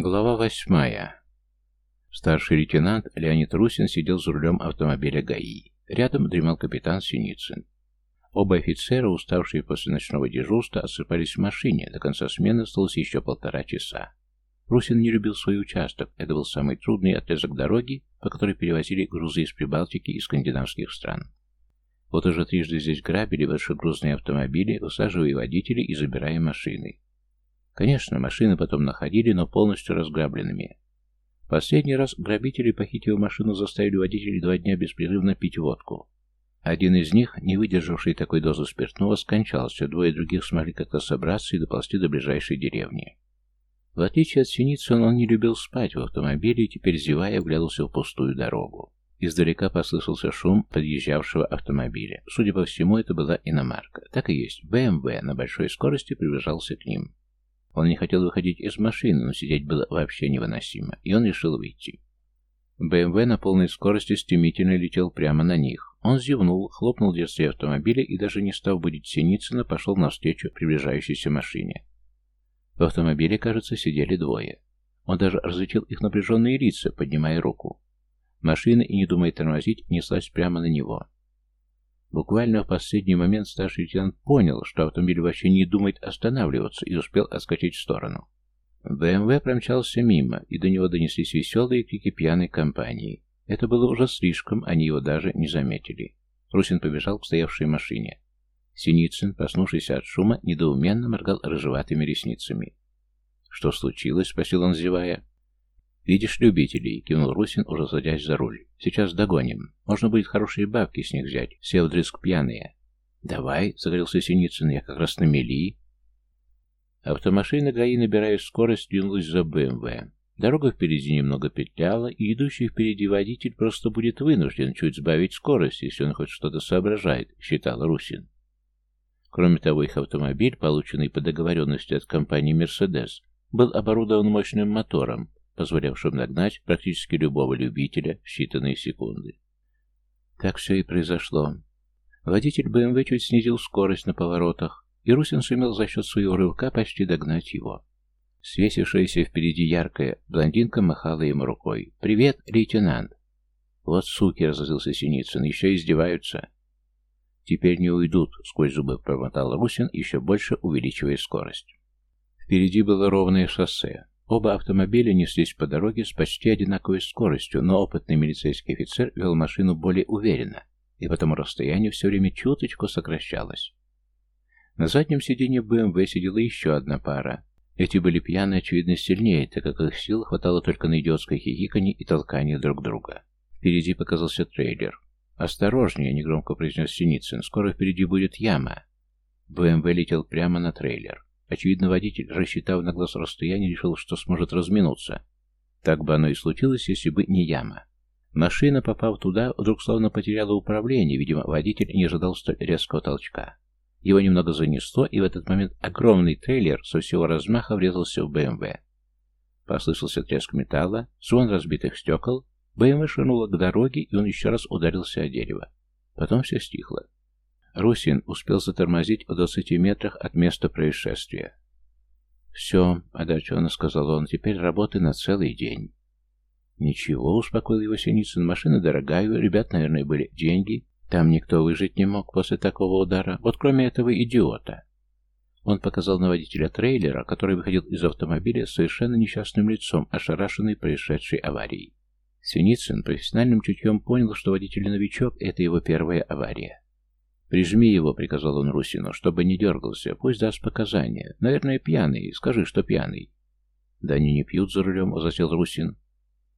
Глава восьмая. Старший лейтенант Леонид Русин сидел за рулем автомобиля ГАИ. Рядом дремал капитан Синицын. Оба офицера, уставшие после ночного дежурства, осыпались в машине. До конца смены осталось еще полтора часа. Русин не любил свой участок. Это был самый трудный отрезок дороги, по которой перевозили грузы из Прибалтики и скандинавских стран. Вот уже трижды здесь грабили большегрузные автомобили, усаживая водителей и забирая машины. Конечно, машины потом находили, но полностью разграбленными. Последний раз грабители, похитив машину, заставили водителей два дня беспрерывно пить водку. Один из них, не выдержавший такой дозы спиртного, скончался, двое других смогли как-то собраться и доползти до ближайшей деревни. В отличие от Синицына, он не любил спать в автомобиле и теперь, зевая, вглядывался в пустую дорогу. Издалека послышался шум подъезжавшего автомобиля. Судя по всему, это была иномарка. Так и есть, БМВ на большой скорости приближался к ним. Он не хотел выходить из машины, но сидеть было вообще невыносимо, и он решил выйти. БМВ на полной скорости стремительно летел прямо на них. Он зевнул, хлопнул дверцей автомобиля и, даже не стал будить Синицына, пошел навстречу приближающейся машине. В автомобиле, кажется, сидели двое. Он даже различил их напряженные лица, поднимая руку. Машина, и не думая тормозить, неслась прямо на него. Буквально в последний момент старший лейтенант понял, что автомобиль вообще не думает останавливаться и успел отскочить в сторону. БМВ промчался мимо, и до него донеслись веселые крики пьяной компании. Это было уже слишком, они его даже не заметили. Русин побежал к стоявшей машине. Синицын, проснувшийся от шума, недоуменно моргал рыжеватыми ресницами. «Что случилось?» — спросил он, зевая. Видишь, любителей, кивнул Русин, уже садясь за руль. Сейчас догоним. Можно будет хорошие бабки с них взять. Все вдрызг пьяные. Давай, загорелся Синицын, я как раз на мели. Автомашина ГАИ, набирая скорость, двинулась за БМВ. Дорога впереди немного петляла, и идущий впереди водитель просто будет вынужден чуть сбавить скорость, если он хоть что-то соображает, считал Русин. Кроме того, их автомобиль, полученный по договоренности от компании «Мерседес», был оборудован мощным мотором, позволявшим нагнать практически любого любителя в считанные секунды. Так все и произошло. Водитель БМВ чуть снизил скорость на поворотах, и Русин сумел за счет своего рывка почти догнать его. Свесившаяся впереди яркая блондинка махала ему рукой. «Привет, лейтенант!» «Вот суки!» — разозлился Синицын. «Еще издеваются!» «Теперь не уйдут!» — сквозь зубы промотал Русин, еще больше увеличивая скорость. Впереди было ровное шоссе. Оба автомобиля неслись по дороге с почти одинаковой скоростью, но опытный милицейский офицер вел машину более уверенно, и потому расстояние все время чуточку сокращалось. На заднем сиденье БМВ сидела еще одна пара. Эти были пьяны, очевидно, сильнее, так как их сил хватало только на идиотское хихиканье и толкание друг друга. Впереди показался трейлер. «Осторожнее!» — негромко произнес Синицын. «Скоро впереди будет яма!» БМВ летел прямо на трейлер. Очевидно, водитель рассчитав на глаз расстояние, решил, что сможет разминуться. Так бы оно и случилось, если бы не яма. Машина, попав туда, вдруг словно потеряла управление, видимо, водитель не ожидал столь резкого толчка. Его немного занесло, и в этот момент огромный трейлер со всего размаха врезался в БМВ. Послышался треск металла, звон разбитых стекол, БМВ ширнуло к дороге, и он еще раз ударился о дерево. Потом все стихло. Русин успел затормозить в до метрах от места происшествия. «Все», — одарченно сказал он, — «теперь работы на целый день». «Ничего», — успокоил его Синицын, — «машина дорогая, ребят, наверное, были деньги. Там никто выжить не мог после такого удара, вот кроме этого идиота». Он показал на водителя трейлера, который выходил из автомобиля с совершенно несчастным лицом, ошарашенный происшедшей аварией. Синицын профессиональным чутьем понял, что водитель новичок — это его первая авария. Прижми его, приказал он Русину, чтобы не дергался, пусть даст показания. Наверное, пьяный, скажи, что пьяный. Да они не пьют за рулем, засел Русин.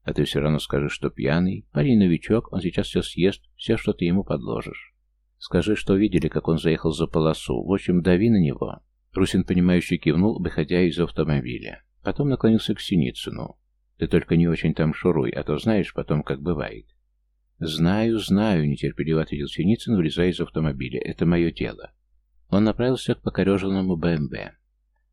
А ты все равно скажи, что пьяный. Парень новичок, он сейчас все съест, все, что ты ему подложишь. Скажи, что видели, как он заехал за полосу. В общем, дави на него. Русин, понимающе кивнул, выходя из автомобиля. Потом наклонился к Синицыну. Ты только не очень там шуруй, а то знаешь потом, как бывает. «Знаю, знаю», — нетерпеливо ответил Синицын, вылезая из автомобиля. «Это мое дело». Он направился к покореженному БМВ. Эм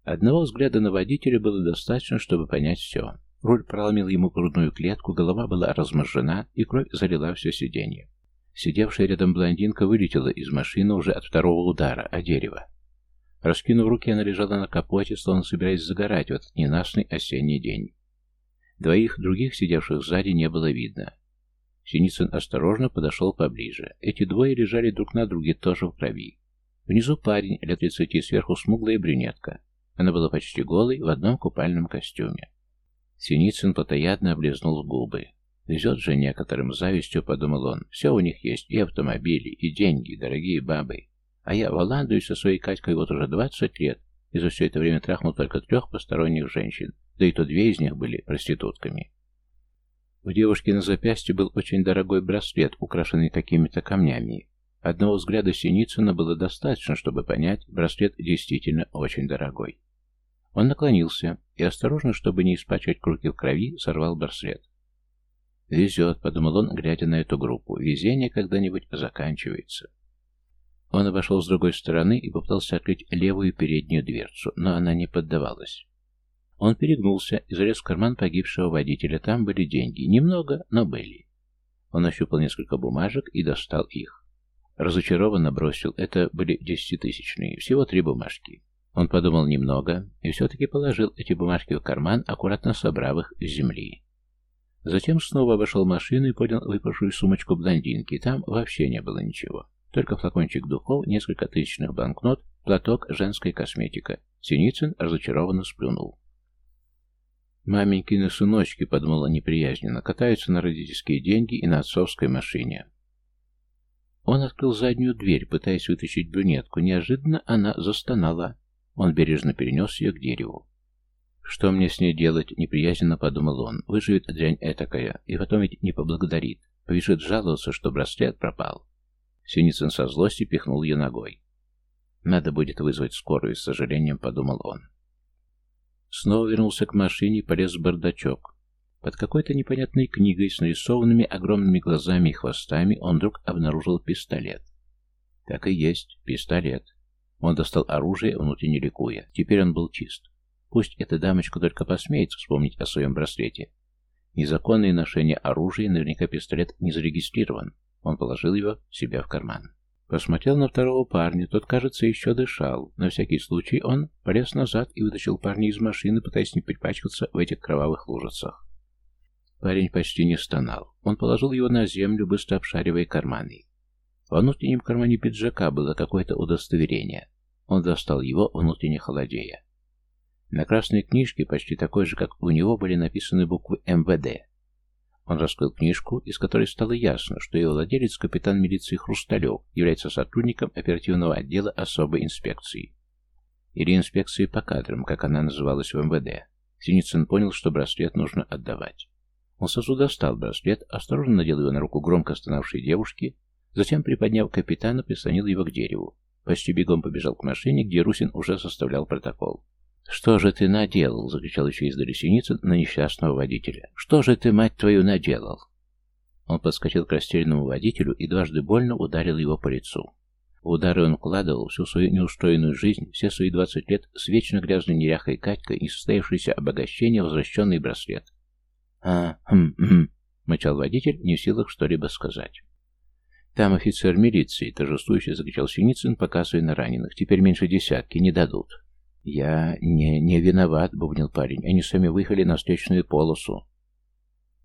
Одного взгляда на водителя было достаточно, чтобы понять все. Руль проломил ему грудную клетку, голова была разморжена, и кровь залила все сиденье. Сидевшая рядом блондинка вылетела из машины уже от второго удара о дерево. Раскинув руки, она лежала на капоте, словно собираясь загорать в этот ненастный осенний день. Двоих других, сидевших сзади, не было видно. Синицын осторожно подошел поближе. Эти двое лежали друг на друге, тоже в крови. Внизу парень, лет тридцати сверху смуглая брюнетка. Она была почти голой, в одном купальном костюме. Синицын плотоядно облизнул губы. Везет же некоторым завистью, подумал он. Все у них есть, и автомобили, и деньги, дорогие бабы. А я валандуюсь со своей Катькой вот уже двадцать лет, и за все это время трахнул только трех посторонних женщин, да и то две из них были проститутками. У девушки на запястье был очень дорогой браслет, украшенный какими-то камнями. Одного взгляда Синицына было достаточно, чтобы понять, браслет действительно очень дорогой. Он наклонился и, осторожно, чтобы не испачкать круги в крови, сорвал браслет. «Везет», — подумал он, глядя на эту группу. «Везение когда-нибудь заканчивается». Он обошел с другой стороны и попытался открыть левую переднюю дверцу, но она не поддавалась. Он перегнулся и залез в карман погибшего водителя. Там были деньги. Немного, но были. Он ощупал несколько бумажек и достал их. Разочарованно бросил. Это были десятитысячные. Всего три бумажки. Он подумал немного и все-таки положил эти бумажки в карман, аккуратно собрав их с земли. Затем снова обошел машину и поднял выпавшую сумочку блондинки. Там вообще не было ничего. Только флакончик духов, несколько тысячных банкнот, платок, женская косметика. Синицын разочарованно сплюнул. Маменькины сыночки, подумала неприязненно, катаются на родительские деньги и на отцовской машине. Он открыл заднюю дверь, пытаясь вытащить брюнетку. Неожиданно она застонала. Он бережно перенес ее к дереву. «Что мне с ней делать?» — неприязненно подумал он. «Выживет дрянь этакая, и потом ведь не поблагодарит. Побежит жаловаться, что браслет пропал». Синицын со злости пихнул ее ногой. «Надо будет вызвать скорую», — с сожалением подумал он. Снова вернулся к машине и полез в бардачок. Под какой-то непонятной книгой с нарисованными огромными глазами и хвостами он вдруг обнаружил пистолет. Так и есть, пистолет. Он достал оружие, внутренне ликуя. Теперь он был чист. Пусть эта дамочка только посмеет вспомнить о своем браслете. Незаконное ношение оружия, наверняка пистолет не зарегистрирован. Он положил его себя в карман. Посмотрел на второго парня, тот, кажется, еще дышал. На всякий случай он полез назад и вытащил парня из машины, пытаясь не перепачкаться в этих кровавых лужицах. Парень почти не стонал. Он положил его на землю, быстро обшаривая карманы. Во внутреннем кармане пиджака было какое-то удостоверение. Он достал его, внутренне холодея. На красной книжке, почти такой же, как у него, были написаны буквы МВД, он раскрыл книжку, из которой стало ясно, что ее владелец, капитан милиции Хрусталев, является сотрудником оперативного отдела особой инспекции. Или инспекции по кадрам, как она называлась в МВД. Синицын понял, что браслет нужно отдавать. Он сразу достал браслет, осторожно надел его на руку громко стонавшей девушки, затем, приподняв капитана, прислонил его к дереву. Почти бегом побежал к машине, где Русин уже составлял протокол. «Что же ты наделал?» — закричал еще из ресеницы на несчастного водителя. «Что же ты, мать твою, наделал?» Он подскочил к растерянному водителю и дважды больно ударил его по лицу. В удары он вкладывал всю свою неустроенную жизнь, все свои 20 лет с вечно грязной неряхой Катькой, состоявшееся обогащение, возвращенный браслет. «А, хм-хм», — мычал водитель, не в силах что-либо сказать. «Там офицер милиции», — торжествующе закричал Синицын, показывая на раненых. «Теперь меньше десятки, не дадут». Я не, не виноват, бубнил парень. Они сами выехали на встречную полосу.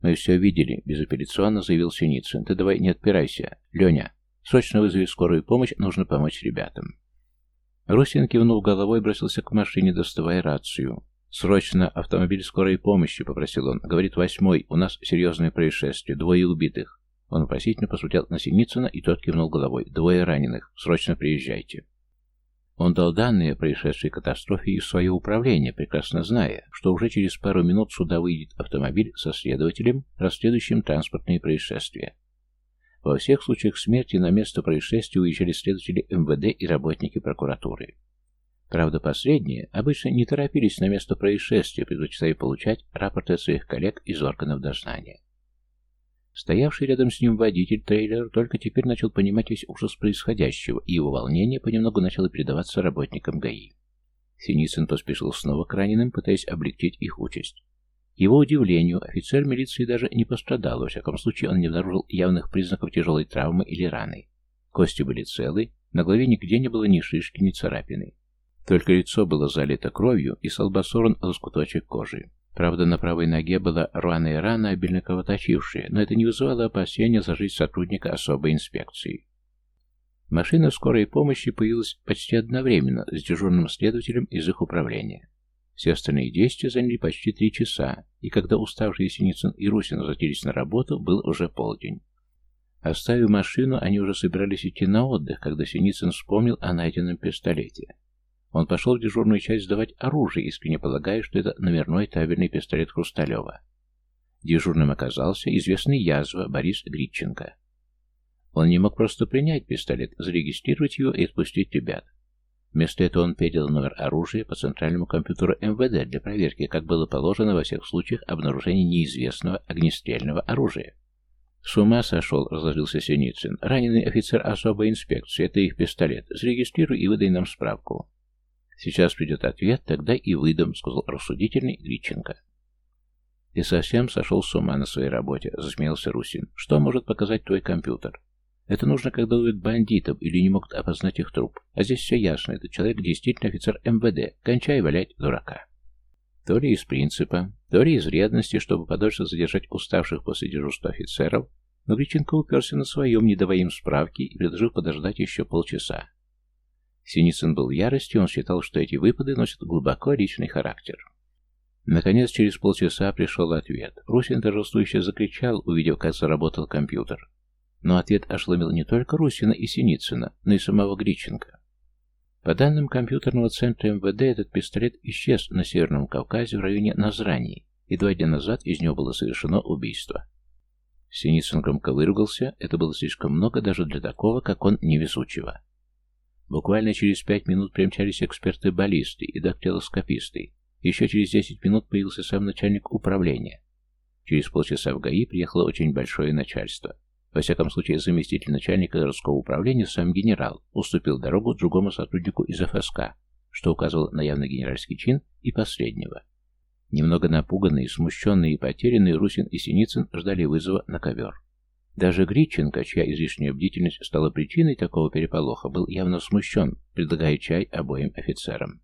Мы все видели, безапелляционно заявил Синицын. Ты давай не отпирайся. Леня, срочно вызови скорую помощь, нужно помочь ребятам. Русин кивнул головой и бросился к машине, доставая рацию. «Срочно автомобиль скорой помощи», — попросил он. «Говорит, восьмой, у нас серьезное происшествие, двое убитых». Он вопросительно посмотрел на Синицына, и тот кивнул головой. «Двое раненых. Срочно приезжайте». Он дал данные о происшествии катастрофе из своего управления, прекрасно зная, что уже через пару минут сюда выйдет автомобиль со следователем, расследующим транспортные происшествия. Во всех случаях смерти на место происшествия уезжали следователи МВД и работники прокуратуры. Правда, последние обычно не торопились на место происшествия, предпочитая получать рапорты от своих коллег из органов дознания. Стоявший рядом с ним водитель трейлера только теперь начал понимать весь ужас происходящего, и его волнение понемногу начало передаваться работникам ГАИ. Синицын поспешил снова к раненым, пытаясь облегчить их участь. Его удивлению, офицер милиции даже не пострадал, во всяком случае он не обнаружил явных признаков тяжелой травмы или раны. Кости были целы, на голове нигде не было ни шишки, ни царапины. Только лицо было залито кровью, и с лба лоскуточек кожи. Правда, на правой ноге была рваная рана, обильно кровоточившая, но это не вызывало опасения за жизнь сотрудника особой инспекции. Машина скорой помощи появилась почти одновременно с дежурным следователем из их управления. Все остальные действия заняли почти три часа, и когда уставшие Синицын и Русин возвратились на работу, был уже полдень. Оставив машину, они уже собирались идти на отдых, когда Синицын вспомнил о найденном пистолете. Он пошел в дежурную часть сдавать оружие, искренне полагая, что это номерной табельный пистолет Хрусталева. Дежурным оказался известный язва Борис Гритченко. Он не мог просто принять пистолет, зарегистрировать его и отпустить ребят. Вместо этого он передал номер оружия по центральному компьютеру МВД для проверки, как было положено во всех случаях обнаружения неизвестного огнестрельного оружия. «С ума сошел», — разложился Синицын. «Раненый офицер особой инспекции, это их пистолет. Зарегистрируй и выдай нам справку». Сейчас придет ответ, тогда и выдам», — сказал рассудительный Гриченко. «Ты совсем сошел с ума на своей работе», — засмеялся Русин. «Что может показать твой компьютер? Это нужно, когда ловят бандитов или не могут опознать их труп. А здесь все ясно, этот человек действительно офицер МВД. Кончай валять дурака». То ли из принципа, то ли из вредности, чтобы подольше задержать уставших после дежурства офицеров, но Гриченко уперся на своем, не давая им справки и предложил подождать еще полчаса. Синицын был в ярости, он считал, что эти выпады носят глубоко личный характер. Наконец, через полчаса пришел ответ. Русин торжествующе закричал, увидев, как заработал компьютер. Но ответ ошеломил не только Русина и Синицына, но и самого Гриченко. По данным компьютерного центра МВД, этот пистолет исчез на Северном Кавказе в районе Назраний, и два дня назад из него было совершено убийство. Синицын громко выругался, это было слишком много даже для такого, как он, невезучего. Буквально через пять минут примчались эксперты-баллисты и дактилоскописты. Еще через десять минут появился сам начальник управления. Через полчаса в ГАИ приехало очень большое начальство. Во всяком случае, заместитель начальника городского управления, сам генерал, уступил дорогу другому сотруднику из ФСК, что указывало на явный генеральский чин и последнего. Немного напуганные, смущенные и потерянные Русин и Синицын ждали вызова на ковер. Даже Гричин, чья излишняя бдительность стала причиной такого переполоха, был явно смущен, предлагая чай обоим офицерам.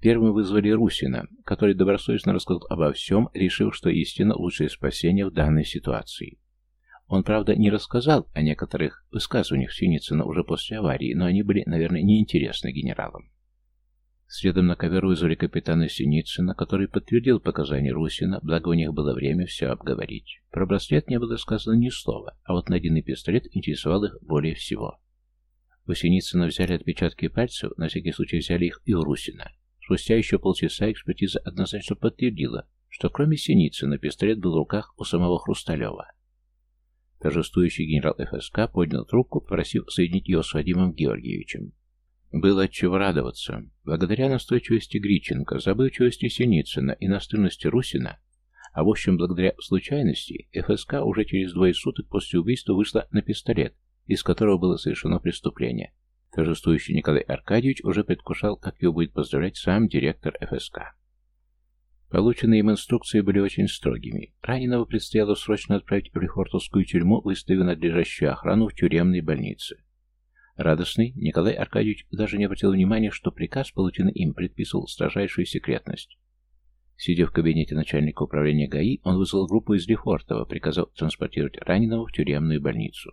Первым вызвали Русина, который добросовестно рассказал обо всем, решив, что истина лучшее спасение в данной ситуации. Он, правда, не рассказал о некоторых высказываниях Синицына уже после аварии, но они были, наверное, неинтересны генералам. Следом на ковер вызвали капитана Синицына, который подтвердил показания Русина, благо у них было время все обговорить. Про браслет не было сказано ни слова, а вот найденный пистолет интересовал их более всего. У Синицына взяли отпечатки пальцев, на всякий случай взяли их и у Русина. Спустя еще полчаса экспертиза однозначно подтвердила, что кроме Синицына пистолет был в руках у самого Хрусталева. Торжествующий генерал ФСК поднял трубку, попросив соединить его с Вадимом Георгиевичем. Было отчего радоваться. Благодаря настойчивости Гриченко, забывчивости Синицына и настырности Русина, а в общем благодаря случайности, ФСК уже через двое суток после убийства вышла на пистолет, из которого было совершено преступление. Торжествующий Николай Аркадьевич уже предвкушал, как его будет поздравлять сам директор ФСК. Полученные им инструкции были очень строгими. Раненого предстояло срочно отправить в Лихортовскую тюрьму, выставив надлежащую охрану в тюремной больнице. Радостный, Николай Аркадьевич даже не обратил внимания, что приказ Паутина им предписывал строжайшую секретность. Сидя в кабинете начальника управления ГАИ, он вызвал группу из Лефортова, приказал транспортировать раненого в тюремную больницу.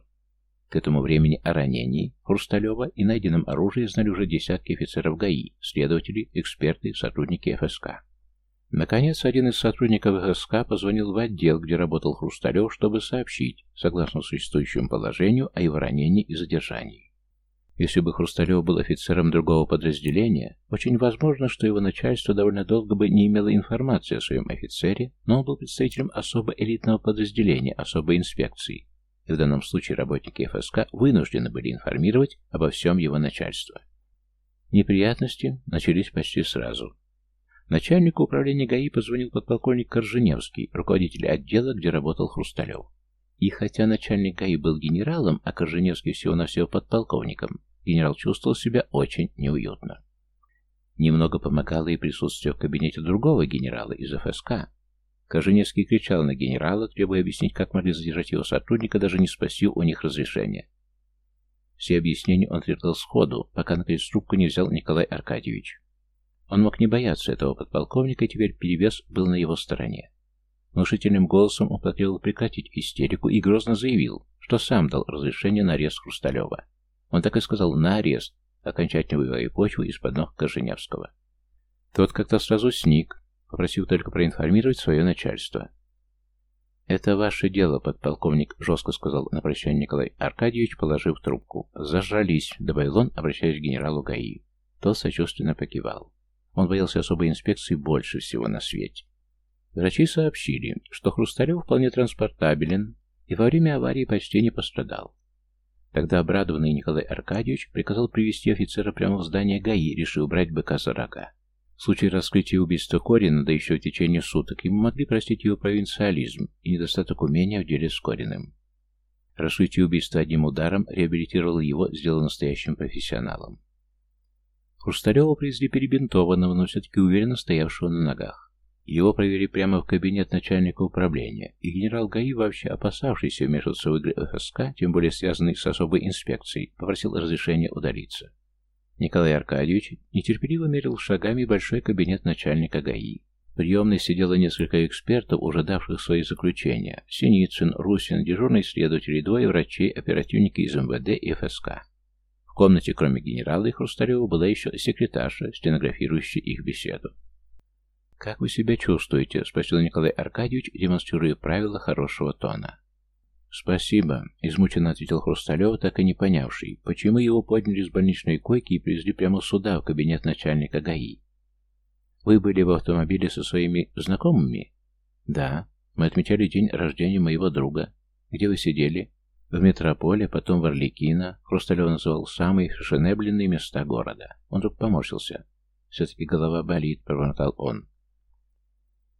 К этому времени о ранении Хрусталева и найденном оружии знали уже десятки офицеров ГАИ, следователи, эксперты, сотрудники ФСК. Наконец, один из сотрудников ФСК позвонил в отдел, где работал Хрусталев, чтобы сообщить, согласно существующему положению, о его ранении и задержании. Если бы Хрусталев был офицером другого подразделения, очень возможно, что его начальство довольно долго бы не имело информации о своем офицере, но он был представителем особо элитного подразделения, особой инспекции. И в данном случае работники ФСК вынуждены были информировать обо всем его начальство. Неприятности начались почти сразу. Начальнику управления ГАИ позвонил подполковник Корженевский, руководитель отдела, где работал Хрусталев. И хотя начальник ГАИ был генералом, а Корженевский всего-навсего подполковником, генерал чувствовал себя очень неуютно. Немного помогало и присутствие в кабинете другого генерала из ФСК. Коженецкий кричал на генерала, требуя объяснить, как могли задержать его сотрудника, даже не спросив у них разрешения. Все объяснения он ответил сходу, пока на трубку не взял Николай Аркадьевич. Он мог не бояться этого подполковника, и теперь перевес был на его стороне. Внушительным голосом он потребовал прекратить истерику и грозно заявил, что сам дал разрешение на арест Хрусталева. Он так и сказал «на арест», окончательно вывая почву из-под ног Корженевского. Тот как-то сразу сник, попросив только проинформировать свое начальство. «Это ваше дело, подполковник», — жестко сказал на прощание Николай Аркадьевич, положив трубку. «Зажрались», — добавил он, обращаясь к генералу ГАИ. Тот сочувственно покивал. Он боялся особой инспекции больше всего на свете. Врачи сообщили, что Хрусталев вполне транспортабелен и во время аварии почти не пострадал. Тогда обрадованный Николай Аркадьевич приказал привести офицера прямо в здание ГАИ, решив брать быка за рога. В случае раскрытия убийства Корина, да еще в течение суток, ему могли простить его провинциализм и недостаток умения в деле с Кориным. Раскрытие убийства одним ударом реабилитировало его, сделал настоящим профессионалом. Хрусталева привезли перебинтованного, но все-таки уверенно стоявшего на ногах. Его провели прямо в кабинет начальника управления, и генерал ГАИ, вообще опасавшийся вмешиваться в игры ФСК, тем более связанный с особой инспекцией, попросил разрешения удалиться. Николай Аркадьевич нетерпеливо мерил шагами большой кабинет начальника ГАИ. В приемной сидело несколько экспертов, уже давших свои заключения. Синицын, Русин, дежурный следователь, и двое врачей, оперативники из МВД и ФСК. В комнате, кроме генерала и Хрусталева, была еще секретарша, стенографирующая их беседу. Как вы себя чувствуете? спросил Николай Аркадьевич, демонстрируя правила хорошего тона. Спасибо, измученно ответил Хрусталев, так и не понявший, почему его подняли с больничной койки и привезли прямо сюда, в кабинет начальника ГАИ. Вы были в автомобиле со своими знакомыми? Да. Мы отмечали день рождения моего друга. Где вы сидели? В метрополе, потом в Орликино. Хрусталев называл самые шенебленные места города. Он вдруг поморщился. Все-таки голова болит, пробормотал он.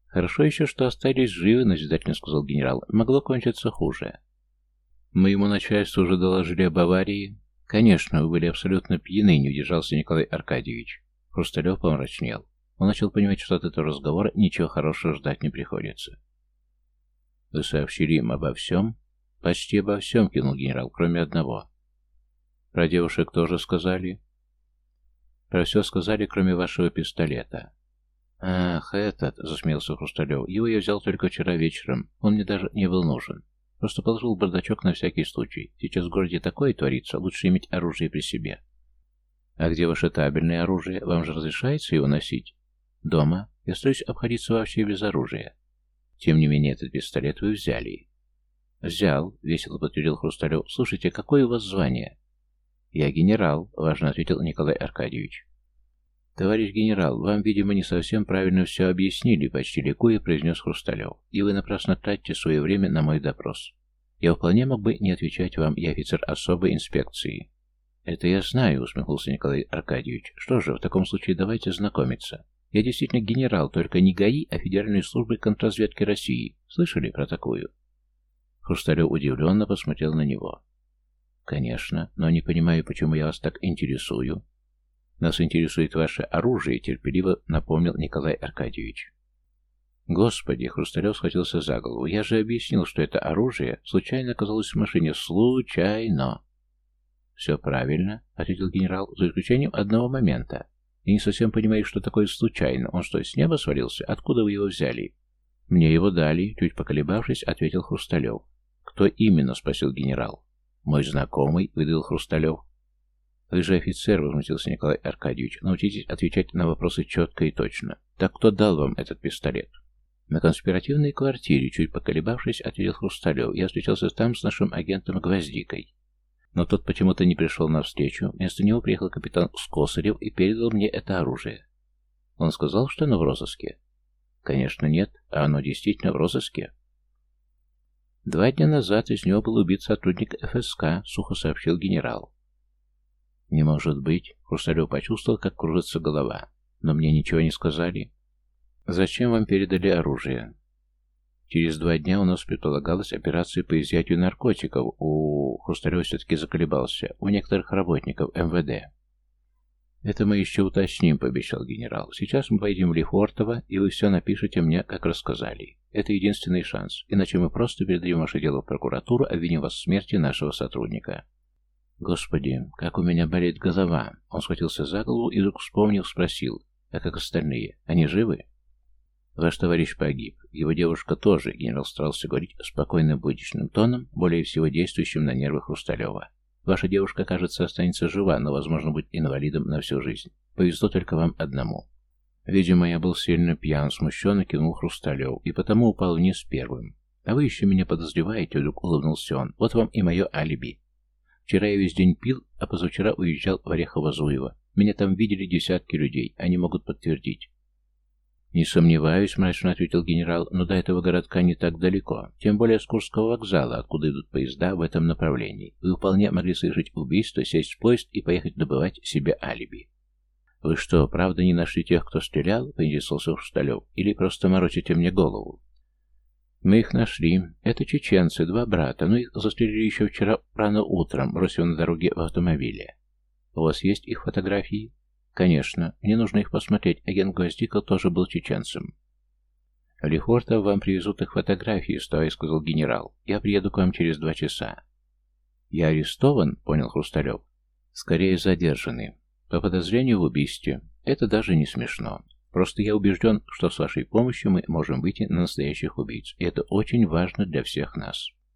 Хорошо еще, что остались живы, назидательно сказал генерал. Могло кончиться хуже. Моему начальству уже доложили об аварии. Конечно, вы были абсолютно пьяны, не удержался Николай Аркадьевич. Хрусталев помрачнел. Он начал понимать, что от этого разговора ничего хорошего ждать не приходится. Вы сообщили им обо всем? Почти обо всем, кинул генерал, кроме одного. Про девушек тоже сказали? Про все сказали, кроме вашего пистолета. Э, «Хай этот», — засмеялся Хрусталев, — «его я взял только вчера вечером. Он мне даже не был нужен. Просто положил бардачок на всякий случай. Сейчас в городе такое творится, лучше иметь оружие при себе». «А где ваше табельное оружие? Вам же разрешается его носить?» «Дома. Я стараюсь обходиться вообще без оружия». «Тем не менее, этот пистолет вы взяли». «Взял», — весело подтвердил Хрусталев. «Слушайте, какое у вас звание?» «Я генерал», — важно ответил Николай Аркадьевич. «Товарищ генерал, вам, видимо, не совсем правильно все объяснили», — почти ликуя произнес Хрусталев. «И вы напрасно тратите свое время на мой допрос. Я вполне мог бы не отвечать вам, я офицер особой инспекции». «Это я знаю», — усмехнулся Николай Аркадьевич. «Что же, в таком случае давайте знакомиться. Я действительно генерал, только не ГАИ, а Федеральной службы контрразведки России. Слышали про такую?» Хрусталев удивленно посмотрел на него. «Конечно, но не понимаю, почему я вас так интересую. Нас интересует ваше оружие, терпеливо напомнил Николай Аркадьевич. Господи, Хрусталев схватился за голову. Я же объяснил, что это оружие случайно оказалось в машине. Случайно. Все правильно, ответил генерал, за исключением одного момента. Я не совсем понимаю, что такое случайно. Он что, с неба свалился? Откуда вы его взяли? Мне его дали, чуть поколебавшись, ответил Хрусталев. Кто именно? спросил генерал. Мой знакомый, выдал Хрусталев. Вы же офицер, возмутился Николай Аркадьевич. «Ну, Научитесь отвечать на вопросы четко и точно. Так кто дал вам этот пистолет? На конспиративной квартире, чуть поколебавшись, ответил Хрусталев. Я встречался там с нашим агентом Гвоздикой. Но тот почему-то не пришел навстречу. Вместо него приехал капитан Скосарев и передал мне это оружие. Он сказал, что оно в розыске. Конечно, нет, а оно действительно в розыске. Два дня назад из него был убит сотрудник ФСК, сухо сообщил генерал. «Не может быть!» Хрусталев почувствовал, как кружится голова. «Но мне ничего не сказали». «Зачем вам передали оружие?» «Через два дня у нас предполагалась операция по изъятию наркотиков. У Хрусталев все-таки заколебался. У некоторых работников МВД». «Это мы еще уточним», — пообещал генерал. «Сейчас мы пойдем в Лефортово, и вы все напишите мне, как рассказали. Это единственный шанс, иначе мы просто передаем ваше дело в прокуратуру, обвинив вас в смерти нашего сотрудника». Господи, как у меня болит голова. Он схватился за голову и вдруг вспомнил, спросил, а как остальные, они живы? Ваш товарищ погиб. Его девушка тоже, генерал старался говорить спокойным будничным тоном, более всего действующим на нервы Хрусталева. Ваша девушка, кажется, останется жива, но, возможно, будет инвалидом на всю жизнь. Повезло только вам одному. Видимо, я был сильно пьян, смущенно кинул Хрусталев, и потому упал вниз первым. А вы еще меня подозреваете, вдруг улыбнулся он. Вот вам и мое алиби. Вчера я весь день пил, а позавчера уезжал в Орехово-Зуево. Меня там видели десятки людей, они могут подтвердить. «Не сомневаюсь», — мрачно ответил генерал, — «но до этого городка не так далеко, тем более с Курского вокзала, откуда идут поезда в этом направлении. Вы вполне могли совершить убийство, сесть в поезд и поехать добывать себе алиби». «Вы что, правда не нашли тех, кто стрелял?» — поинтересовался Шусталев. «Или просто морочите мне голову?» Мы их нашли. Это чеченцы, два брата, но их застрелили еще вчера рано утром, бросил на дороге в автомобиле. У вас есть их фотографии? Конечно. Мне нужно их посмотреть. Агент Гвоздика тоже был чеченцем. Лихортов, вам привезут их фотографии, стоя, сказал генерал. Я приеду к вам через два часа. Я арестован, понял Хрусталев. Скорее задержанный. По подозрению в убийстве. Это даже не смешно. Просто я убежден, что с вашей помощью мы можем выйти на настоящих убийц, и это очень важно для всех нас.